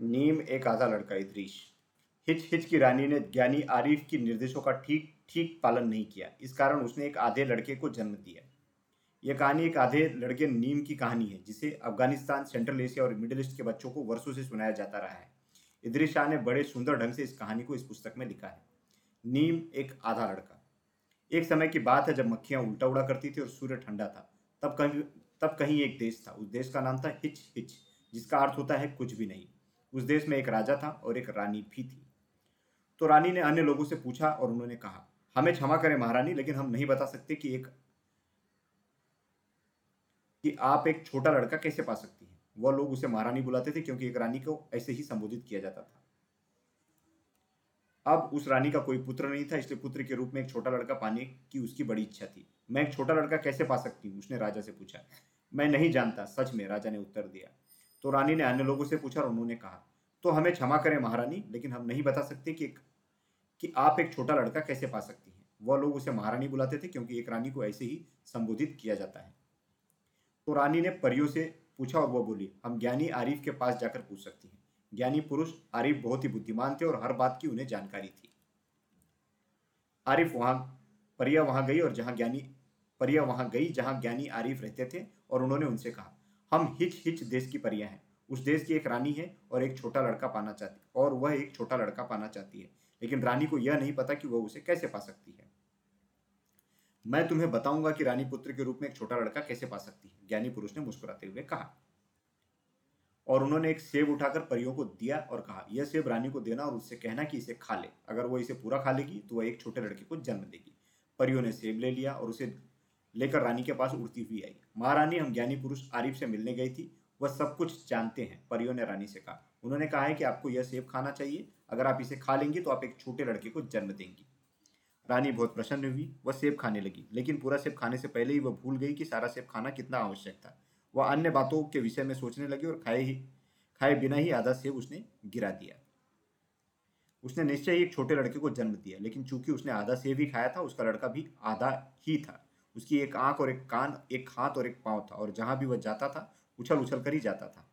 नीम एक आधा लड़का, इदरीश। हिच हिच की रानी ने ज्ञानी आरिफ की निर्देशों का ठीक ठीक पालन नहीं किया। इस कारण उसने एक आधे लड़के को जन्म दिया। यह कहानी एक आधे लड़के नीम की कहानी है, जिसे अफ़गानिस्तान, सेंट्रल एशिया और मिडिल ईस्ट के बच्चों को वर्षों से सुनाया जाता रहा है। इदरीश शाह ने बड़े सुंदर ढंग से इस कहानी को इस पुस्तक में लिखा है। नीम एक आधा लड़का। एक समय की बात है जब मक्खियाँ उल्टा उड़ा करती थी और सूर्य ठंडा था। तब कहीं तब कहीं एक देश था। उस देश का नाम था हिच हिच, जिसका अर्थ होता है कुछ भी नहीं। उस देश में एक राजा था और एक रानी भी थी। तो रानी ने अन्य लोगों से पूछा और उन्होंने कहा, हमें क्षमा करें महारानी, लेकिन हम नहीं बता सकते कि एक, कि आप एक छोटा लड़का कैसे पा सकती हैं? वह लोग उसे महारानी बुलाते थे क्योंकि एक रानी को ऐसे ही संबोधित किया जाता था। अब उस रानी का कोई पुत्र नहीं था, इसलिए पुत्र के रूप में एक छोटा लड़का पाने की उसकी बड़ी इच्छा थी। मैं एक छोटा लड़का कैसे पा सकती हूँ? उसने राजा से पूछा। मैं नहीं जानता, सच में, राजा ने उत्तर दिया। तो रानी ने अन्य लोगों से पूछा और उन्होंने कहा तो हमें क्षमा करें महारानी, लेकिन हम नहीं बता सकते कि कि आप एक छोटा लड़का कैसे पा सकती हैं? वह लोग उसे महारानी बुलाते थे, क्योंकि एक रानी को ऐसे ही संबोधित किया जाता है। तो रानी ने परियों से पूछा और वह बोली, हम ज्ञानी आरिफ के पास जाकर पूछ सकती हैं। ज्ञानी पुरुष आरिफ बहुत ही बुद्धिमान थे और हर बात की उन्हें जानकारी थी। आरिफ वहाँ, परिया वहाँ गई और जहाँ ज्ञानी, परिया वहाँ गई जहाँ ज्ञानी आरिफ रहते थे और उन्होंने उनसे कहा हम हिच हिच देश की परिया हैं। उस देश की एक रानी है और एक छोटा लड़का पाना चाहती और वह एक छोटा लड़का पाना चाहती है। लेकिन रानी को यह नहीं पता कि वह उसे कैसे पा सकती है। मैं तुम्हें बताऊँगा कि रानी पुत्र के रूप में एक छोटा लड़का कैसे पा सकती है, ज्ञानी पुरुष ने मुस्कुराते हुए कहा। और उन्होंने एक सेब उठाकर परियों को दिया और कहा, यह सेब रानी को देना और उससे कहना कि इसे खा ले। अगर वो इसे पूरा खा लेगी तो वह एक छोटे लड़के को जन्म देगी। परियों ने सेब ले लिया और उसे लेकर रानी के पास उड़ती हुई आई। महारानी हम ज्ञानी पुरुष आरिफ से मिलने गई थी। वह सब कुछ जानते हैं, परियों ने रानी से कहा। उन्होंने कहा है कि आपको यह सेब खाना चाहिए। अगर आप इसे खा लेंगी तो आप एक छोटे लड़के को जन्म देंगी। रानी बहुत प्रसन्न हुई, वह सेब खाने लगी। लेकिन पूरा सेब खाने से पहले ही वह भूल गई कि सारा सेब खाना कितना आवश्यक था। वह अन्य बातों के विषय में सोचने लगी और खाए ही खाए बिना ही आधा सेब उसने गिरा दिया। उसने निश्चय ही एक छोटे लड़के को जन्म दिया, लेकिन चूँकि उसने आधा सेब ही खाया था, उसका लड़का भी आधा ही था। उसकी एक आँख और एक कान, एक हाथ और एक पाँव था और जहाँ भी वह जाता था, उछल उछल कर ही जाता था।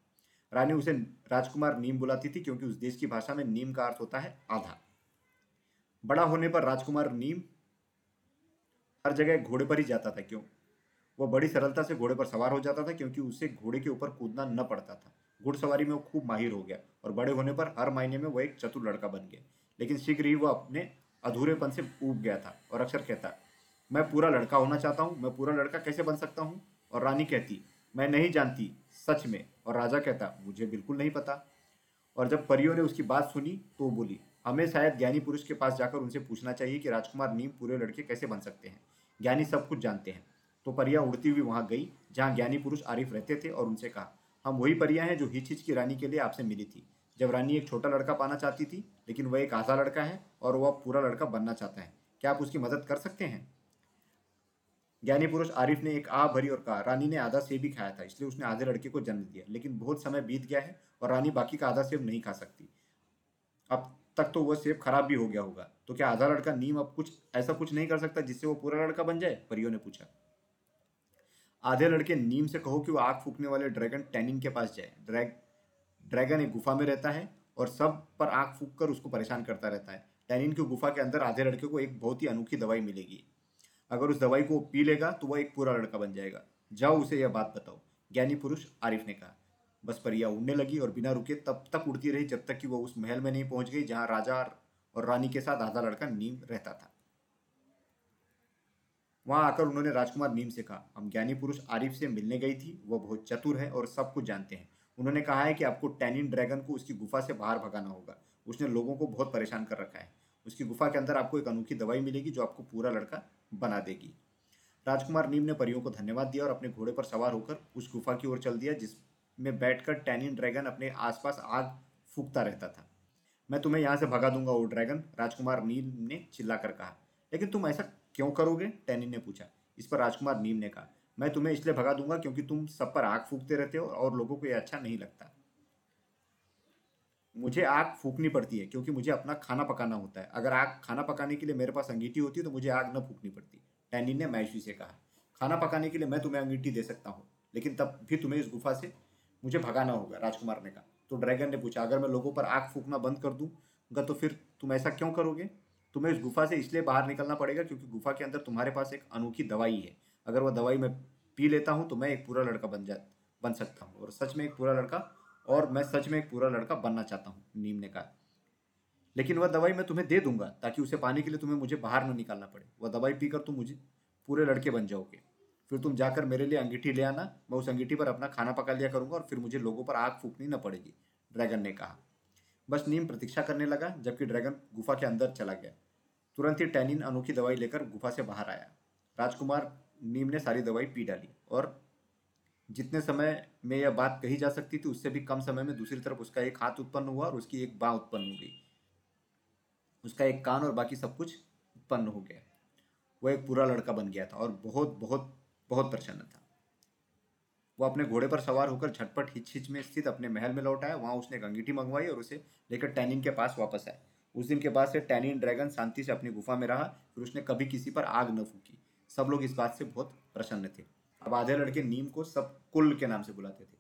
रानी उसे राजकुमार नीम बुलाती थी क्योंकि उस देश की भाषा में नीम का अर्थ होता है आधा। बड़ा होने पर राजकुमार नीम हर जगह घोड़े पर ही जाता था। क्यों? वह बड़ी सरलता से घोड़े पर सवार हो जाता था क्योंकि उसे घोड़े के ऊपर कूदना न पड़ता था। घुड़सवारी में वो खूब माहिर हो गया और बड़े होने पर हर महीने में वह एक चतुर लड़का बन गया। लेकिन शीघ्र ही वह अपने अधूरेपन से ऊब गया था और अक्सर कहता मैं पूरा लड़का होना चाहता हूँ, मैं पूरा लड़का कैसे बन सकता हूँ? और रानी कहती, मैं नहीं जानती सच में। और राजा कहता, मुझे बिल्कुल नहीं पता। और जब परियों ने उसकी बात सुनी तो बोली, हमें शायद ज्ञानी पुरुष के पास जाकर उनसे पूछना चाहिए कि राजकुमार नीम पूरे लड़के कैसे बन सकते हैं। ज्ञानी सब कुछ जानते हैं। तो परिया उड़ती हुई वहाँ गई, जहाँ ज्ञानी पुरुष आरिफ रहते थे और उनसे कहा, हम वही परियाँ हैं जो हिच हिच की रानी के लिए आपसे मिली थी। जब रानी एक छोटा लड़का पाना चाहती थी, लेकिन वह एक आधा लड़का है और वह पूरा लड़का बनना चाहता है। क्या आप उसकी मदद कर सकते हैं? ज्ञानी पुरुष आरिफ ने एक आ भरी और कहा रानी ने आधा सेब ही खाया था, इसलिए उसने आधे लड़के को जन्म दिया। लेकिन बहुत समय बीत गया है और रानी बाकी का आधा सेब नहीं खा सकती। अब तक तो वह सेब खराब भी हो गया होगा। तो क्या आधा लड़का नीम अब कुछ, ऐसा कुछ नहीं कर सकता जिससे वो पूरा लड़का बन जाए? परियों ने पूछा। आधे लड़के नीम से कहो कि वो आग फूकने वाले ड्रैगन टैनिन के पास जाए। ड्रैग, ड्रैगन एक गुफा में रहता है और सब पर आग फूक कर उसको परेशान करता रहता है। टैनिन की गुफा के अंदर आधे लड़के को एक बहुत ही अनोखी दवाई मिलेगी। अगर उस दवाई को पी लेगा तो वह एक पूरा लड़का बन जाएगा। जाओ उसे यह बात बताओ। ज्ञानी पुरुष आरिफ ने कहा। बस परिया उड़ने लगी और बिना रुके तब तक उड़ती रही जब तक कि वह उस महल में नहीं पहुँच गई, जहाँ राजा और रानी के साथ आधा लड़का नीम रहता था। वहाँ आकर उन्होंने राजकुमार नीम से कहा, हम ज्ञानी पुरुष आरिफ से मिलने गई थी। वह बहुत चतुर है और सब कुछ जानते हैं। उन्होंने कहा है कि आपको टैनिन ड्रैगन को उसकी गुफा से बाहर भगाना होगा। उसने लोगों को बहुत परेशान कर रखा है। उसकी गुफा के अंदर आपको एक अनोखी दवाई मिलेगी, जो आपको पूरा लड़का बना देगी। राजकुमार नीम ने परियों को धन्यवाद दिया और अपने घोड़े पर सवार होकर उस गुफा की ओर चल दिया, जिसमें बैठकर टैनिन ड्रैगन अपने आसपास आग फूकता रहता था। मैं तुम्हें यहाँ से भगा दूँगा वो ड्रैगन, राजकुमार नीम ने चिल्लाकर कहा। लेकिन तुम ऐसा क्यों करोगे? टैनिन ने पूछा। इस पर राजकुमार नीम ने कहा, मैं तुम्हें इसलिए भगा दूँगा क्योंकि तुम सब पर आग फूकते रहते हो और लोगों को यह अच्छा नहीं लगता। मुझे आग फूकनी पड़ती है, क्योंकि मुझे अपना खाना पकाना होता है। अगर आग खाना पकाने के लिए मेरे पास अंगीठी होती है तो मुझे आग न फूकनी पड़ती। टैनिन ने मैशी से कहा, खाना पकाने के लिए मैं तुम्हें अंगीठी दे सकता हूँ, लेकिन तब भी तुम्हें इस गुफा से मुझे भगाना होगा, राजकुमार ने कहा। तो ड्रैगन ने पूछा, अगर मैं लोगों पर आग फूकना बंद कर दूँगा तो फिर तुम ऐसा क्यों करोगे? तुम्हें इस गुफा से इसलिए बाहर निकलना पड़ेगा, क्योंकि गुफा के अंदर तुम्हारे पास एक अनोखी दवाई है। अगर वह दवाई मैं पी लेता हूँ तो मैं एक पूरा लड़का बन जा, बन सकता हूँ। और सच में एक पूरा लड़का और मैं सच में एक पूरा लड़का बनना चाहता हूँ, नीम ने कहा। लेकिन वह दवाई मैं तुम्हें दे दूँगा, ताकि उसे पाने के लिए तुम्हें मुझे बाहर न निकालना पड़े। वह दवाई पीकर तुम मुझे, पूरे लड़के बन जाओगे। फिर तुम जाकर मेरे लिए अंगीठी ले आना, मैं उस अंगीठी पर अपना खाना पका लिया करूँगा और फिर मुझे लोगों पर आग फूकनी न पड़ेगी, ड्रैगन ने कहा। बस नीम प्रतीक्षा करने लगा, जबकि ड्रैगन गुफा के अंदर चला गया। तुरंत ही टैनिन अनोखी दवाई लेकर गुफा से बाहर आया। राजकुमार नीम ने सारी दवाई पी डाली और जितने समय में यह बात कही जा सकती थी, उससे भी कम समय में दूसरी तरफ़ उसका एक हाथ उत्पन्न हुआ और उसकी एक बाँ उत्पन्न हो गई। उसका एक कान और बाकी सब कुछ उत्पन्न हो गया। वह एक पूरा लड़का बन गया था और बहुत बहुत बहुत प्रसन्न था। वो अपने घोड़े पर सवार होकर झटपट हिच हिच में स्थित अपने महल में लौट आया। वहाँ उसने एक अंगीठी मंगवाई और उसे लेकर टैनिन के पास वापस आया। उस दिन के बाद से टैनिन ड्रैगन शांति से अपनी गुफा में रहा, फिर उसने कभी किसी पर आग न फूकी। सब लोग इस बात से बहुत प्रसन्न थे। अब आधे लड़के नीम को सब कुल के नाम से बुलाते थे।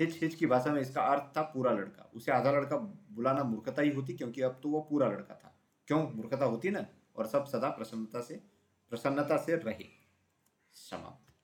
हिच हिच की भाषा में इसका अर्थ था पूरा लड़का। उसे आधा लड़का बुलाना मूर्खता ही होती क्योंकि अब तो वो पूरा लड़का था। क्यों? मूर्खता होती ना? और सब सदा प्रसन्नता से प्रसन्नता से रहे। समाप्त।